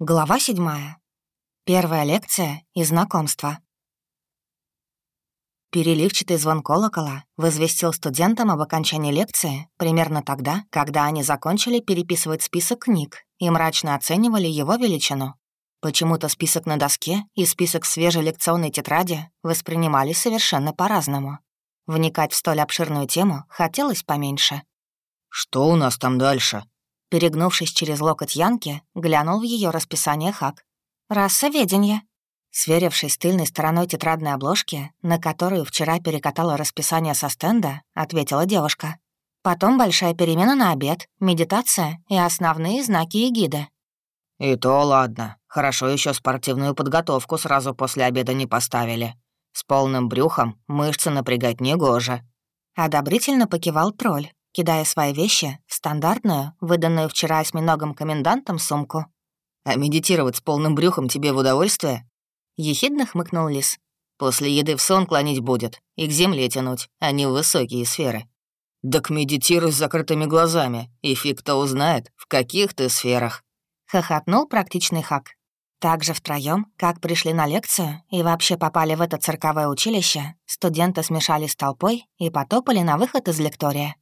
Глава седьмая. Первая лекция и знакомство. Переливчатый звон колокола возвестил студентам об окончании лекции примерно тогда, когда они закончили переписывать список книг и мрачно оценивали его величину. Почему-то список на доске и список свежей лекционной тетради воспринимали совершенно по-разному. Вникать в столь обширную тему хотелось поменьше. «Что у нас там дальше?» Перегнувшись через локоть Янки, глянул в ее расписание Хак. «Рассоведение». Сверившись с тыльной стороной тетрадной обложки, на которую вчера перекатала расписание со стенда, ответила девушка. Потом большая перемена на обед, медитация и основные знаки эгиды. «И то ладно. Хорошо еще спортивную подготовку сразу после обеда не поставили. С полным брюхом мышцы напрягать негоже». Одобрительно покивал тролль, кидая свои вещи в стандартную, выданную вчера осьминогом комендантом сумку. «А медитировать с полным брюхом тебе в удовольствие?» Ехидно хмыкнул лис. «После еды в сон клонить будет и к земле тянуть, а не в высокие сферы». «Так медитируй с закрытыми глазами, и фиг кто узнает, в каких ты сферах». Хохотнул практичный хак. Также втроем, как пришли на лекцию и вообще попали в это цирковое училище, студенты смешались с толпой и потопали на выход из лектория.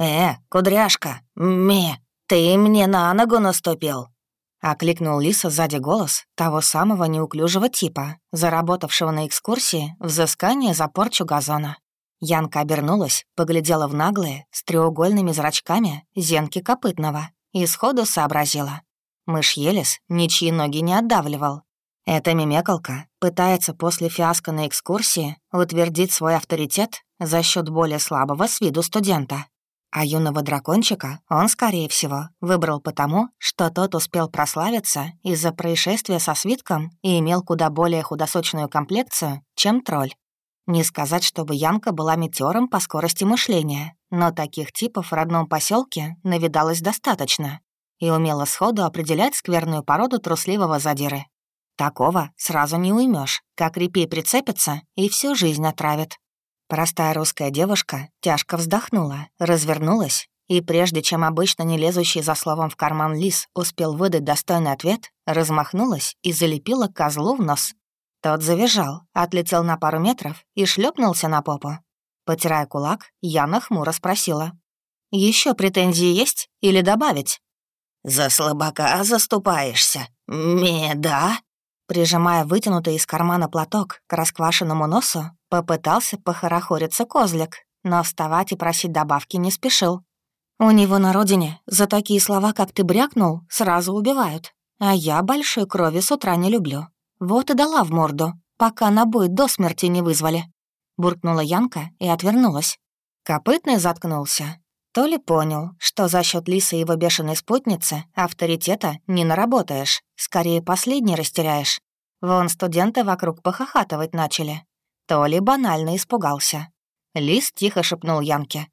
«Э, кудряшка, ме, ты мне на ногу наступил!» Окликнул Лиса сзади голос того самого неуклюжего типа, заработавшего на экскурсии взыскание за порчу газона. Янка обернулась, поглядела в наглые, с треугольными зрачками, зенки копытного и сходу сообразила. Мышь Елис ничьи ноги не отдавливал. Эта мимекалка пытается после фиаско на экскурсии утвердить свой авторитет за счет более слабого с виду студента. А юного дракончика он, скорее всего, выбрал потому, что тот успел прославиться из-за происшествия со свитком и имел куда более худосочную комплекцию, чем тролль. Не сказать, чтобы Янка была метеором по скорости мышления, но таких типов в родном поселке навидалось достаточно и умела сходу определять скверную породу трусливого задиры. Такого сразу не уймешь, как репей прицепится и всю жизнь отравит. Простая русская девушка тяжко вздохнула, развернулась, и прежде чем обычно не лезущий за словом в карман лис успел выдать достойный ответ, размахнулась и залепила козлу в нос. Тот завизжал, отлетел на пару метров и шлепнулся на попу. Потирая кулак, Яна хмуро спросила. Еще претензии есть или добавить?» «За слабака заступаешься? Меда?» Прижимая вытянутый из кармана платок к расквашенному носу, попытался похорохориться козлик, но вставать и просить добавки не спешил. У него на родине за такие слова, как ты брякнул, сразу убивают. А я большой крови с утра не люблю. Вот и дала в морду, пока на бой до смерти не вызвали. Буркнула Янка и отвернулась. Копытный заткнулся. То ли понял, что за счет Лисы и его бешеной спутницы авторитета не наработаешь, скорее последний растеряешь. Вон студенты вокруг похохатывать начали. То ли банально испугался. Лис тихо шепнул Янке.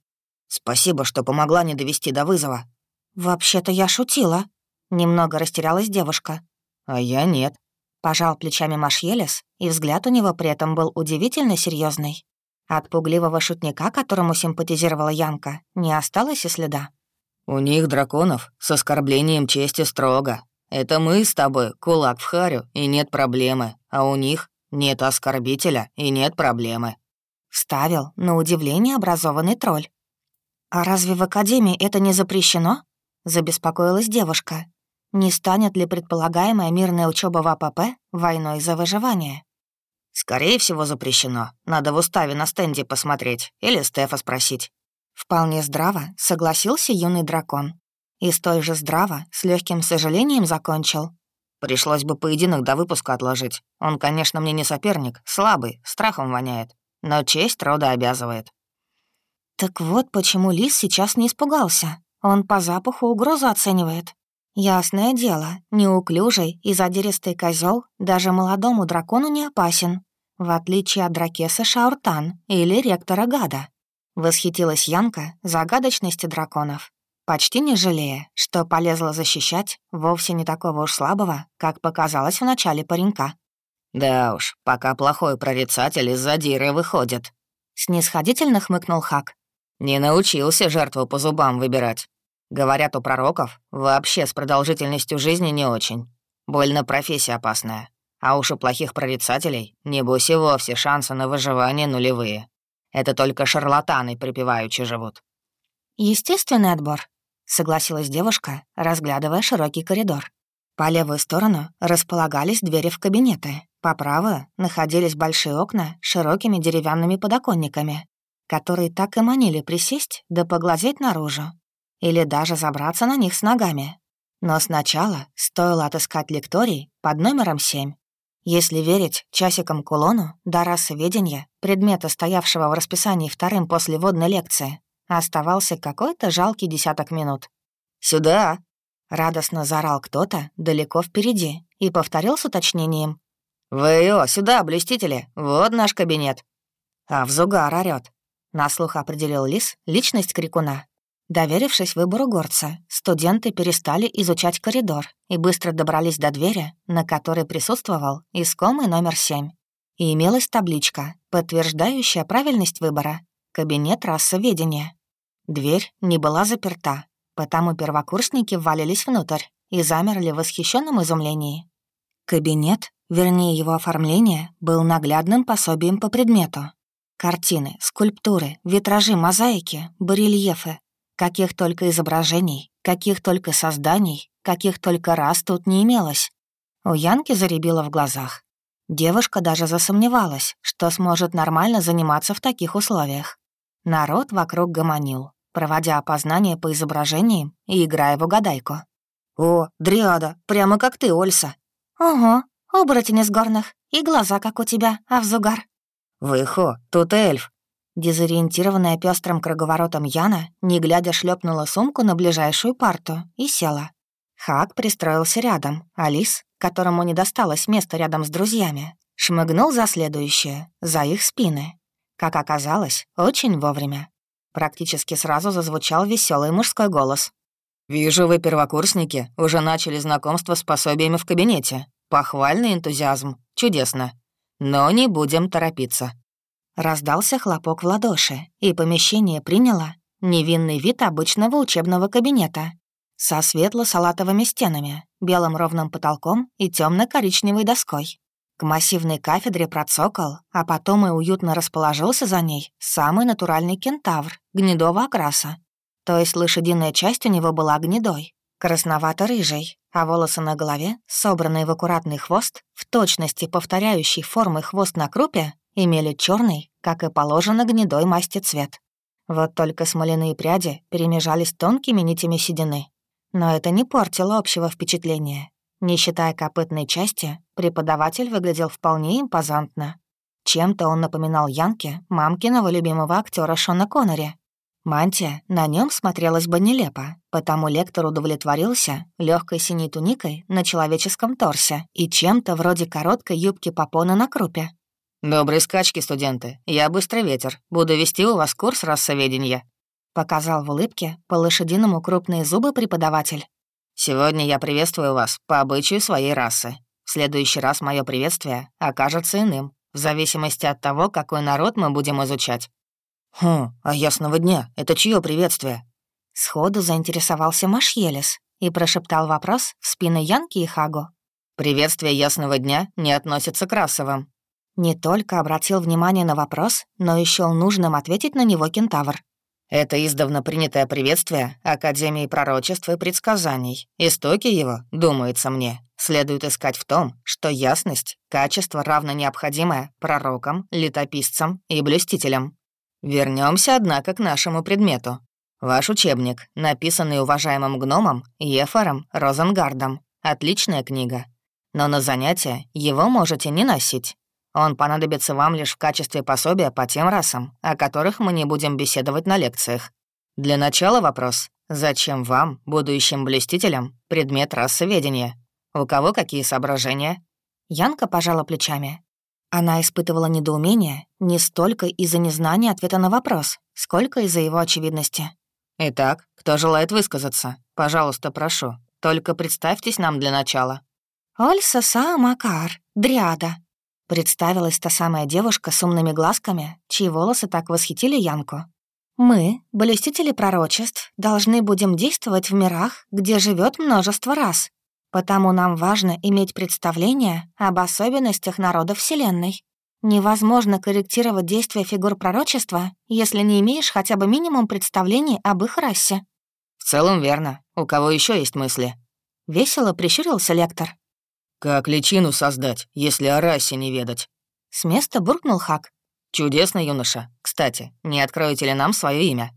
«Спасибо, что помогла не довести до вызова». «Вообще-то я шутила». Немного растерялась девушка. «А я нет». Пожал плечами Машелес, и взгляд у него при этом был удивительно серьезный. От пугливого шутника, которому симпатизировала Янка, не осталось и следа. «У них, драконов, с оскорблением чести строго. Это мы с тобой, кулак в харю, и нет проблемы, а у них нет оскорбителя и нет проблемы». Вставил, на удивление, образованный тролль. «А разве в Академии это не запрещено?» — забеспокоилась девушка. «Не станет ли предполагаемая мирная учеба в АПП войной за выживание?» «Скорее всего, запрещено. Надо в уставе на стенде посмотреть или Стефа спросить». Вполне здраво согласился юный дракон. И столь же здраво, с легким сожалением закончил. Пришлось бы поединок до выпуска отложить. Он, конечно, мне не соперник, слабый, страхом воняет. Но честь рода обязывает. Так вот почему Лис сейчас не испугался. Он по запаху угрозу оценивает. Ясное дело, неуклюжий и задиристый козел даже молодому дракону не опасен в отличие от Дракеса Шауртан или ректора Гада. Восхитилась Янка загадочности драконов, почти не жалея, что полезла защищать вовсе не такого уж слабого, как показалось в начале паренька. «Да уж, пока плохой прорицатель из задиры выходит», — снисходительно хмыкнул Хак. «Не научился жертву по зубам выбирать. Говорят, у пророков вообще с продолжительностью жизни не очень. Больно профессия опасная. А уж у плохих прорицателей, небось и вовсе шансы на выживание нулевые. Это только шарлатаны припеваючи живут». «Естественный отбор», — согласилась девушка, разглядывая широкий коридор. По левую сторону располагались двери в кабинеты, по правую находились большие окна с широкими деревянными подоконниками, которые так и манили присесть да поглазеть наружу, или даже забраться на них с ногами. Но сначала стоило отыскать лекторий под номером 7. Если верить часикам кулону до расоведения, предмета, стоявшего в расписании вторым после водной лекции, оставался какой-то жалкий десяток минут. «Сюда!» — радостно заорал кто-то далеко впереди и повторил с уточнением. «Вы, о, сюда, блюстители, вот наш кабинет». А в зугар орёт. На слух определил Лис личность крикуна. Доверившись выбору горца, студенты перестали изучать коридор и быстро добрались до двери, на которой присутствовал искомый номер 7. И имелась табличка, подтверждающая правильность выбора — кабинет расоведения. Дверь не была заперта, потому первокурсники ввалились внутрь и замерли в восхищенном изумлении. Кабинет, вернее его оформление, был наглядным пособием по предмету. Картины, скульптуры, витражи, мозаики, барельефы, Каких только изображений, каких только созданий, каких только раз тут не имелось. У Янки заребило в глазах. Девушка даже засомневалась, что сможет нормально заниматься в таких условиях. Народ вокруг гомонил, проводя опознание по изображениям и играя в угадайку. «О, Дриада, прямо как ты, Ольса!» «Ого, оборотень из горных, и глаза, как у тебя, Авзугар!» «Выхо, тут эльф!» Дезориентированная пестрым круговоротом Яна, не глядя, шлепнула сумку на ближайшую парту и села. Хак пристроился рядом, а Лис, которому не досталось места рядом с друзьями, шмыгнул за следующее, за их спины. Как оказалось, очень вовремя. Практически сразу зазвучал веселый мужской голос. «Вижу, вы, первокурсники, уже начали знакомство с пособиями в кабинете. Похвальный энтузиазм. Чудесно. Но не будем торопиться. Раздался хлопок в ладоши, и помещение приняло невинный вид обычного учебного кабинета со светло-салатовыми стенами, белым ровным потолком и темно коричневой доской. К массивной кафедре процокол, а потом и уютно расположился за ней самый натуральный кентавр гнедого окраса. То есть лошадиная часть у него была гнедой, красновато-рыжей, а волосы на голове, собранные в аккуратный хвост, в точности повторяющий формы хвост на крупе, имели черный, как и положено, гнедой масти цвет. Вот только смоляные пряди перемежались тонкими нитями седины. Но это не портило общего впечатления. Не считая копытной части, преподаватель выглядел вполне импозантно. Чем-то он напоминал Янке, мамкиного любимого актера Шона Коннери. Мантия на нем смотрелась бы нелепо, потому лектор удовлетворился легкой синей туникой на человеческом торсе и чем-то вроде короткой юбки попона на крупе. «Доброй скачки, студенты. Я быстрый ветер. Буду вести у вас курс расоведения». Показал в улыбке по-лошадиному крупные зубы преподаватель. «Сегодня я приветствую вас по обычаю своей расы. В следующий раз мое приветствие окажется иным, в зависимости от того, какой народ мы будем изучать». «Хм, а ясного дня? Это чье приветствие?» Сходу заинтересовался Машьелес и прошептал вопрос в спины Янки и Хагу. «Приветствие ясного дня не относится к расовым. Не только обратил внимание на вопрос, но еще нужным ответить на него кентавр. Это издавна принятое приветствие Академии пророчеств и предсказаний. Истоки его, думается мне, следует искать в том, что ясность — качество равно необходимое пророкам, летописцам и блюстителям. Вернемся, однако, к нашему предмету. Ваш учебник, написанный уважаемым гномом Ефором Розенгардом. Отличная книга. Но на занятия его можете не носить. Он понадобится вам лишь в качестве пособия по тем расам, о которых мы не будем беседовать на лекциях. Для начала вопрос. Зачем вам, будущим блестителям, предмет расоведения? У кого какие соображения?» Янка пожала плечами. Она испытывала недоумение не столько из-за незнания ответа на вопрос, сколько из-за его очевидности. «Итак, кто желает высказаться? Пожалуйста, прошу. Только представьтесь нам для начала». «Ольса Са Макар, Дриада», Представилась та самая девушка с умными глазками, чьи волосы так восхитили Янку. «Мы, блюстители пророчеств, должны будем действовать в мирах, где живет множество рас», — Потому нам важно иметь представление об особенностях народов Вселенной. Невозможно корректировать действия фигур пророчества, если не имеешь хотя бы минимум представлений об их расе. В целом верно. У кого еще есть мысли? Весело прищурился лектор. Как личину создать, если о расе не ведать? С места буркнул Хак. Чудесно, юноша. Кстати, не откроете ли нам свое имя?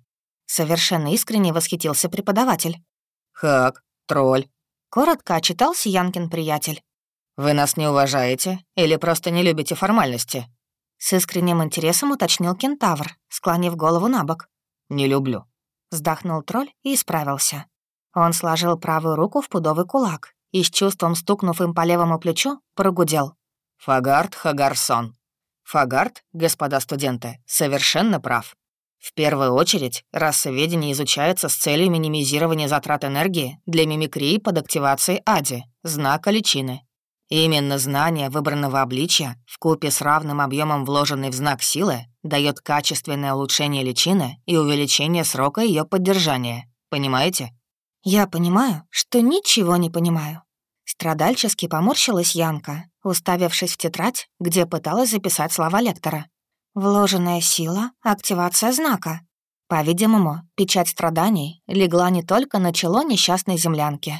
Совершенно искренне восхитился преподаватель. Хак, тролль. Коротко отчитался Янкин приятель. «Вы нас не уважаете или просто не любите формальности?» С искренним интересом уточнил кентавр, склонив голову на бок. «Не люблю», — вздохнул тролль и исправился. Он сложил правую руку в пудовый кулак и с чувством стукнув им по левому плечу, прогудел. «Фагард Хагарсон. Фагард, господа студенты, совершенно прав. В первую очередь, расоведение изучается с целью минимизирования затрат энергии для мимикрии под активацией АДИ, знака личины. Именно знание выбранного обличия в купе с равным объемом вложенной в знак силы дает качественное улучшение личины и увеличение срока ее поддержания. Понимаете? Я понимаю, что ничего не понимаю. Страдальчески поморщилась Янка, уставившись в тетрадь, где пыталась записать слова лектора. Вложенная сила — активация знака. По-видимому, печать страданий легла не только на чело несчастной землянки.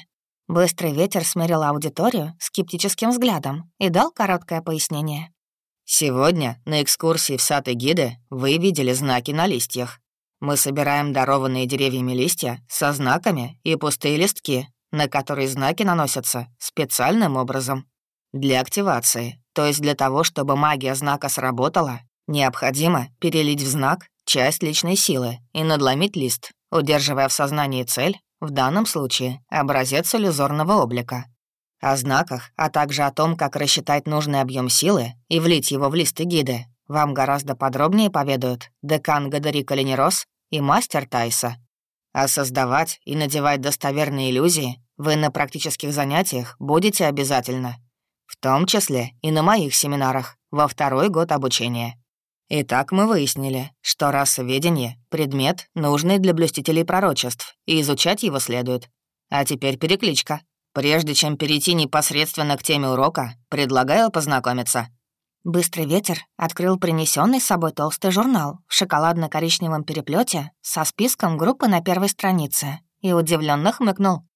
Быстрый ветер смерил аудиторию скептическим взглядом и дал короткое пояснение. «Сегодня на экскурсии в сад гиды вы видели знаки на листьях. Мы собираем дарованные деревьями листья со знаками и пустые листки, на которые знаки наносятся специальным образом. Для активации, то есть для того, чтобы магия знака сработала, необходимо перелить в знак часть личной силы и надломить лист, удерживая в сознании цель, в данном случае образец иллюзорного облика. О знаках, а также о том, как рассчитать нужный объем силы и влить его в листы гиды, вам гораздо подробнее поведают декан Гадарика Ленерос и мастер Тайса. А создавать и надевать достоверные иллюзии вы на практических занятиях будете обязательно. В том числе и на моих семинарах во второй год обучения. Итак, мы выяснили, что расоведение — предмет, нужный для блюстителей пророчеств, и изучать его следует. А теперь перекличка. Прежде чем перейти непосредственно к теме урока, предлагаю познакомиться. Быстрый ветер открыл принесенный с собой толстый журнал в шоколадно-коричневом переплете со списком группы на первой странице и удивленно хмыкнул.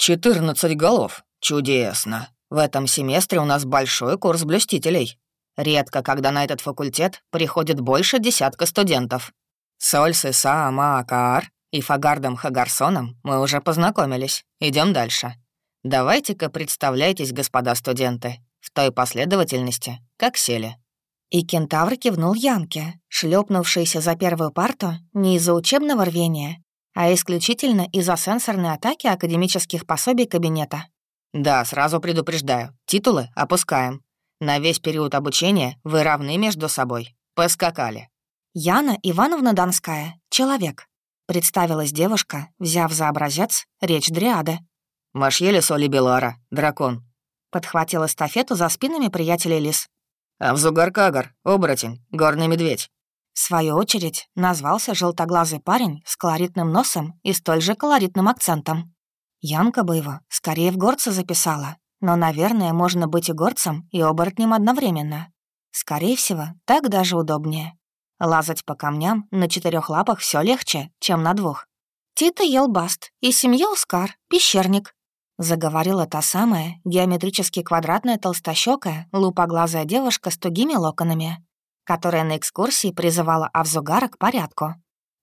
«14 голов. Чудесно. В этом семестре у нас большой курс блюстителей. Редко, когда на этот факультет приходит больше десятка студентов. С Ольсой Саамаакаар и Фагардом Хагарсоном мы уже познакомились. Идем дальше. Давайте-ка представляйтесь, господа студенты, в той последовательности, как сели». И кентавр кивнул Янке, шлепнувшийся за первую парту не из-за учебного рвения, а исключительно из-за сенсорной атаки академических пособий кабинета. «Да, сразу предупреждаю, титулы опускаем. На весь период обучения вы равны между собой. Поскакали». «Яна Ивановна Донская, человек», — представилась девушка, взяв за образец речь Дриады. «Машьели Соли Белара, дракон», — подхватил эстафету за спинами приятелей Лис. «Авзугар-кагар, оборотень, горный медведь». В свою очередь назвался желтоглазый парень с колоритным носом и столь же колоритным акцентом. Янка бы его скорее в горца записала, но, наверное, можно быть и горцем, и оборотнем одновременно. Скорее всего, так даже удобнее. Лазать по камням на четырех лапах все легче, чем на двух. «Тита ел баст, и семья Ускар, пещерник», — заговорила та самая геометрически квадратная толстощёкая, лупоглазая девушка с тугими локонами, которая на экскурсии призывала Авзугара к порядку.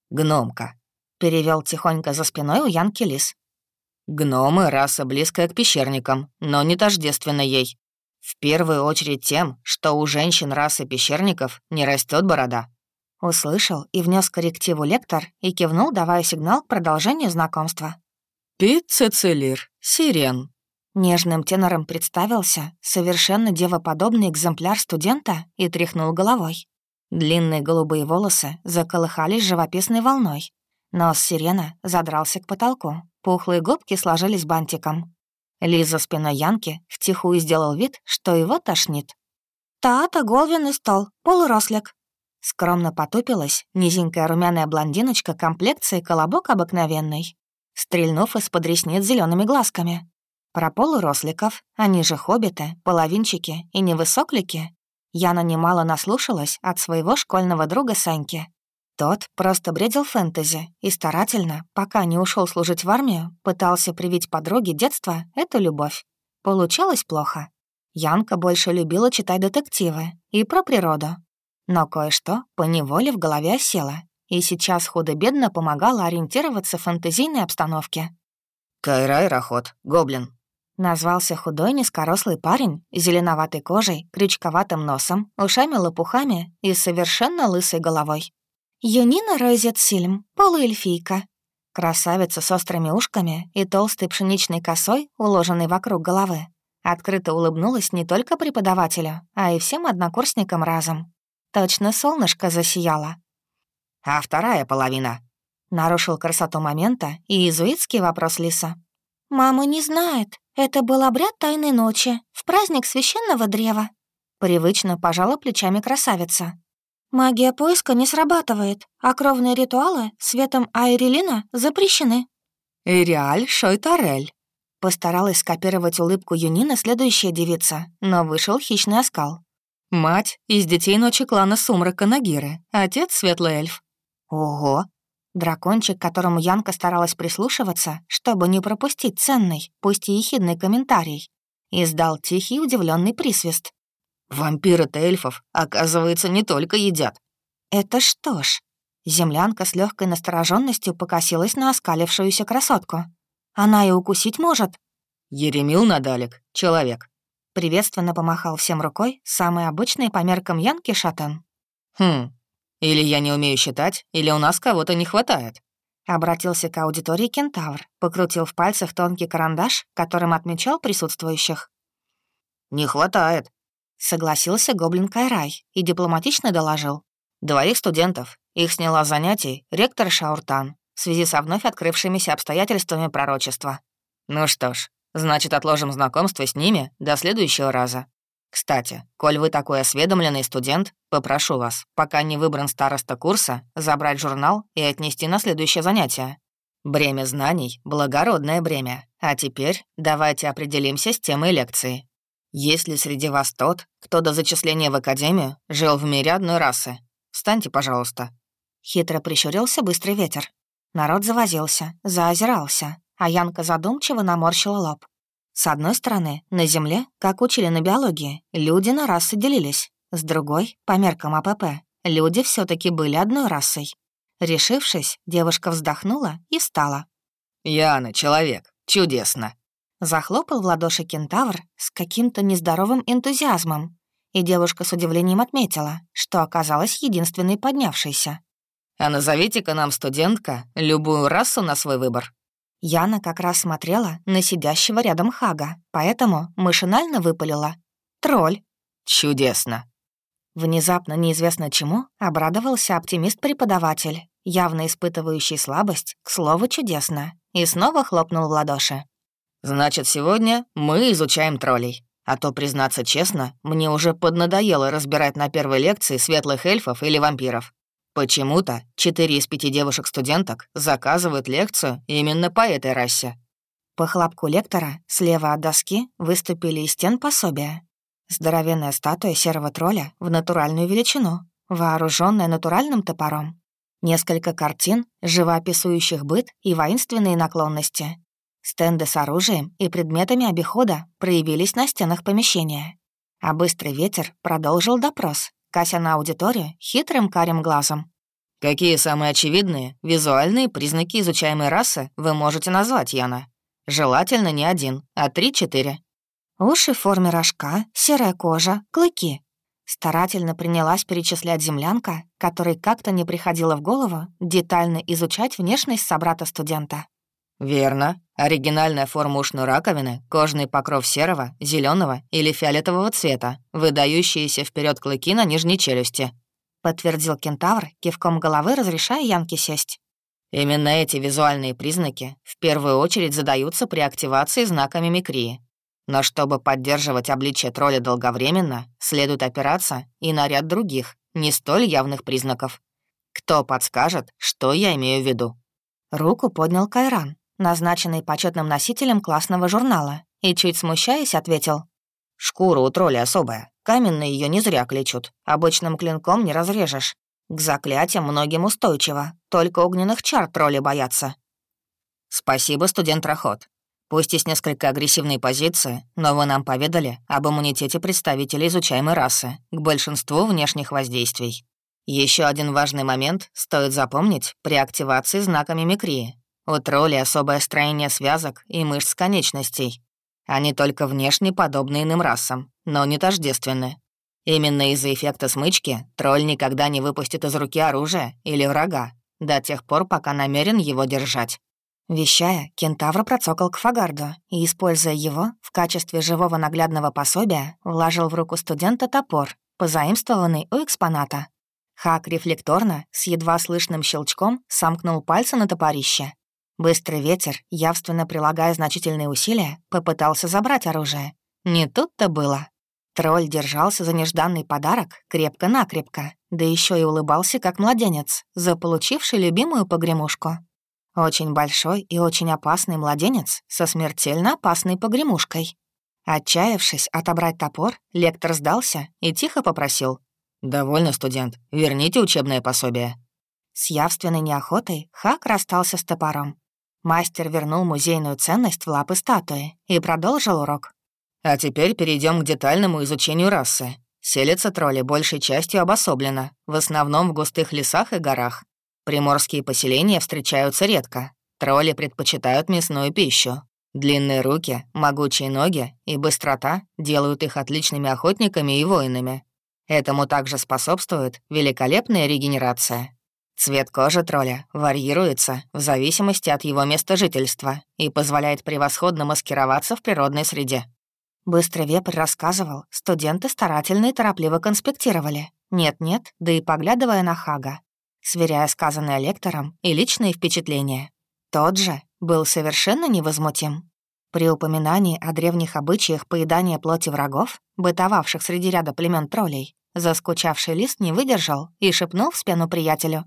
«Гномка», — перевел тихонько за спиной у Янки Лис. Гномы — раса близкая к пещерникам, но не тождественна ей. В первую очередь тем, что у женщин расы пещерников не растет борода. Услышал и внес коррективу лектор и кивнул, давая сигнал к продолжению знакомства. «Пиццицелир, сирен». Нежным тенором представился совершенно девоподобный экземпляр студента и тряхнул головой. Длинные голубые волосы заколыхались живописной волной. Нос сирена задрался к потолку, Пухлые губки сложились бантиком. Лиза спиной Янки втихую сделал вид, что его тошнит. «Тата, голвенный стол, полурослик». Скромно потупилась низенькая румяная блондиночка комплекции колобок обыкновенный, стрельнув из-под ресниц зелеными глазками. Про полуросликов, они же хоббиты, половинчики и невысоклики, Яна немало наслушалась от своего школьного друга Саньки. Тот просто бредил фэнтези и старательно, пока не ушел служить в армию, пытался привить подруге детства эту любовь. Получалось плохо. Янка больше любила читать детективы и про природу. Но кое-что поневоле в голове осело, и сейчас худо-бедно помогало ориентироваться в фэнтезийной обстановке. «Кайрай Рахот, гоблин». Назвался худой низкорослый парень, зеленоватой кожей, крючковатым носом, ушами-лопухами и совершенно лысой головой. Юнина Ройзет Сильм, полуэльфийка. Красавица с острыми ушками и толстой пшеничной косой, уложенной вокруг головы. Открыто улыбнулась не только преподавателю, а и всем однокурсникам разом. Точно солнышко засияло. «А вторая половина?» Нарушил красоту момента и иезуитский вопрос Лиса. «Мама не знает. Это был обряд тайной ночи, в праздник священного древа». Привычно пожала плечами красавица. «Магия поиска не срабатывает, а кровные ритуалы светом Айрелина запрещены». «Иреаль Шойтарель», Постаралась скопировать улыбку Юнина следующая девица, но вышел хищный оскал. «Мать из детей ночи клана Сумрака Нагиры, отец — светлый эльф». «Ого!» Дракончик, которому Янка старалась прислушиваться, чтобы не пропустить ценный, пусть и ехидный комментарий, издал тихий удивленный присвист. «Вампиры-то эльфов, оказывается, не только едят». «Это что ж...» Землянка с легкой настороженностью покосилась на оскалившуюся красотку. Она и укусить может». «Еремил Надалик, человек». Приветственно помахал всем рукой самый обычный по меркам Янки шатен. «Хм, или я не умею считать, или у нас кого-то не хватает». Обратился к аудитории кентавр, покрутил в пальцах тонкий карандаш, которым отмечал присутствующих. «Не хватает», — согласился гоблин Кайрай и дипломатично доложил. «Двоих студентов. Их сняла занятий ректор Шауртан в связи со вновь открывшимися обстоятельствами пророчества. Ну что ж, значит, отложим знакомство с ними до следующего раза. Кстати, коль вы такой осведомленный студент, попрошу вас, пока не выбран староста курса, забрать журнал и отнести на следующее занятие. Бремя знаний — благородное бремя. А теперь давайте определимся с темой лекции. Есть ли среди вас тот, кто до зачисления в академию жил в мире одной расы? Встаньте, пожалуйста». Хитро прищурился быстрый ветер. Народ завозился, заозирался, а Янка задумчиво наморщила лоб. С одной стороны, на Земле, как учили на биологии, люди на расы делились. С другой, по меркам АПП, люди все таки были одной расой. Решившись, девушка вздохнула и встала. «Яна, человек, чудесно!» Захлопал в ладоши кентавр с каким-то нездоровым энтузиазмом, и девушка с удивлением отметила, что оказалась единственной поднявшейся. А назовите-ка нам, студентка, любую расу на свой выбор». Яна как раз смотрела на сидящего рядом Хага, поэтому машинально выпалила. «Тролль». «Чудесно». Внезапно неизвестно чему обрадовался оптимист-преподаватель, явно испытывающий слабость, к слову, чудесно, и снова хлопнул в ладоши. «Значит, сегодня мы изучаем троллей. А то, признаться честно, мне уже поднадоело разбирать на первой лекции светлых эльфов или вампиров. Почему-то четыре из пяти девушек-студенток заказывают лекцию именно по этой расе. По хлопку лектора слева от доски выступили из стен пособия. Здоровенная статуя серого тролля в натуральную величину, вооруженная натуральным топором. Несколько картин, живописующих быт и воинственные наклонности. Стенды с оружием и предметами обихода проявились на стенах помещения. А быстрый ветер продолжил допрос, кася на аудиторию хитрым карим глазом. «Какие самые очевидные визуальные признаки изучаемой расы вы можете назвать, Яна? Желательно не один, а три-четыре». Уши в форме рожка, серая кожа, клыки. Старательно принялась перечислять землянка, которой как-то не приходило в голову детально изучать внешность собрата-студента. Верно. Оригинальная форма ушной раковины, кожный покров серого, зеленого или фиолетового цвета, выдающиеся вперед клыки на нижней челюсти. Подтвердил кентавр, кивком головы разрешая Янке сесть. Именно эти визуальные признаки в первую очередь задаются при активации знака мимикрии. Но чтобы поддерживать обличие тролля долговременно, следует опираться и на ряд других, не столь явных признаков. Кто подскажет, что я имею в виду? Руку поднял Кайран, назначенный почетным носителем классного журнала, и, чуть смущаясь, ответил. «Шкура у тролля особая. Каменные ее не зря клечут. Обычным клинком не разрежешь. К заклятиям многим устойчиво. Только огненных чар тролли боятся». «Спасибо, студент Рахот. Пусть и с несколько агрессивной позиции, но вы нам поведали об иммунитете представителей изучаемой расы к большинству внешних воздействий. Еще один важный момент стоит запомнить при активации знака мимикрии. У троллей особое строение связок и мышц конечностей. Они только внешне подобны иным расам, но не тождественны. Именно из-за эффекта смычки тролль никогда не выпустит из руки оружие или врага, до тех пор, пока намерен его держать. Вещая, кентавр процокал к Фагарду и, используя его в качестве живого наглядного пособия, вложил в руку студента топор, позаимствованный у экспоната. Хак рефлекторно, с едва слышным щелчком, сомкнул пальцы на топорище. Быстрый ветер, явственно прилагая значительные усилия, попытался забрать оружие. Не тут-то было. Тролль держался за нежданный подарок крепко-накрепко, да еще и улыбался как младенец, заполучивший любимую погремушку. Очень большой и очень опасный младенец со смертельно опасной погремушкой. Отчаявшись отобрать топор, лектор сдался и тихо попросил. «Довольно, студент. Верните учебное пособие». С явственной неохотой Хак расстался с топором. Мастер вернул музейную ценность в лапы статуи и продолжил урок. «А теперь перейдем к детальному изучению расы. Селится тролли большей частью обособленно, в основном в густых лесах и горах. Приморские поселения встречаются редко. Тролли предпочитают мясную пищу. Длинные руки, могучие ноги и быстрота делают их отличными охотниками и воинами. Этому также способствует великолепная регенерация. Цвет кожи тролля варьируется в зависимости от его места жительства и позволяет превосходно маскироваться в природной среде. Быстро вепрь рассказывал, студенты старательно и торопливо конспектировали. Нет-нет, да и поглядывая на Хага, сверяя сказанное лектором и личные впечатления. Тот же был совершенно невозмутим. При упоминании о древних обычаях поедания плоти врагов, бытовавших среди ряда племен троллей, заскучавший лист не выдержал и шепнул в спину приятелю.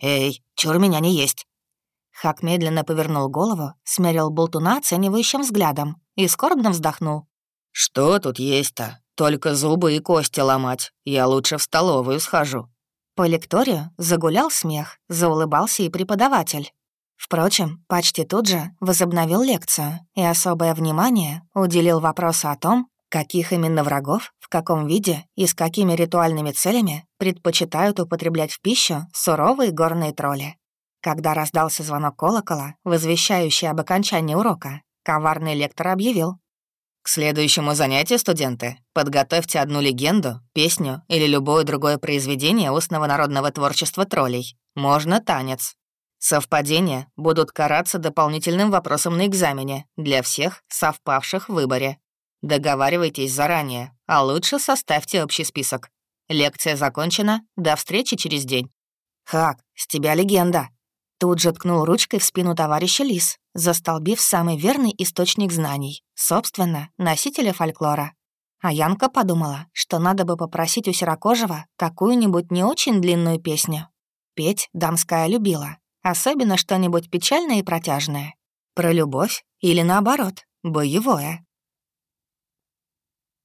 «Эй, чур меня не есть!» Хак медленно повернул голову, смерил болтуна оценивающим взглядом и скорбно вздохнул. «Что тут есть-то? Только зубы и кости ломать. Я лучше в столовую схожу». По лекторию загулял смех, заулыбался и преподаватель. Впрочем, почти тут же возобновил лекцию и особое внимание уделил вопросу о том, каких именно врагов, в каком виде и с какими ритуальными целями предпочитают употреблять в пищу суровые горные тролли. Когда раздался звонок колокола, возвещающий об окончании урока, коварный лектор объявил, к следующему занятию, студенты, подготовьте одну легенду, песню или любое другое произведение устного народного творчества троллей. Можно танец. Совпадения будут караться дополнительным вопросом на экзамене для всех, совпавших в выборе. Договаривайтесь заранее, а лучше составьте общий список. Лекция закончена, до встречи через день. «Хак, с тебя легенда!» Тут же ткнул ручкой в спину товарища Лис, застолбив самый верный источник знаний, собственно, носителя фольклора. А Янка подумала, что надо бы попросить у Серокожего какую-нибудь не очень длинную песню. Петь дамская любила, особенно что-нибудь печальное и протяжное. Про любовь или, наоборот, боевое.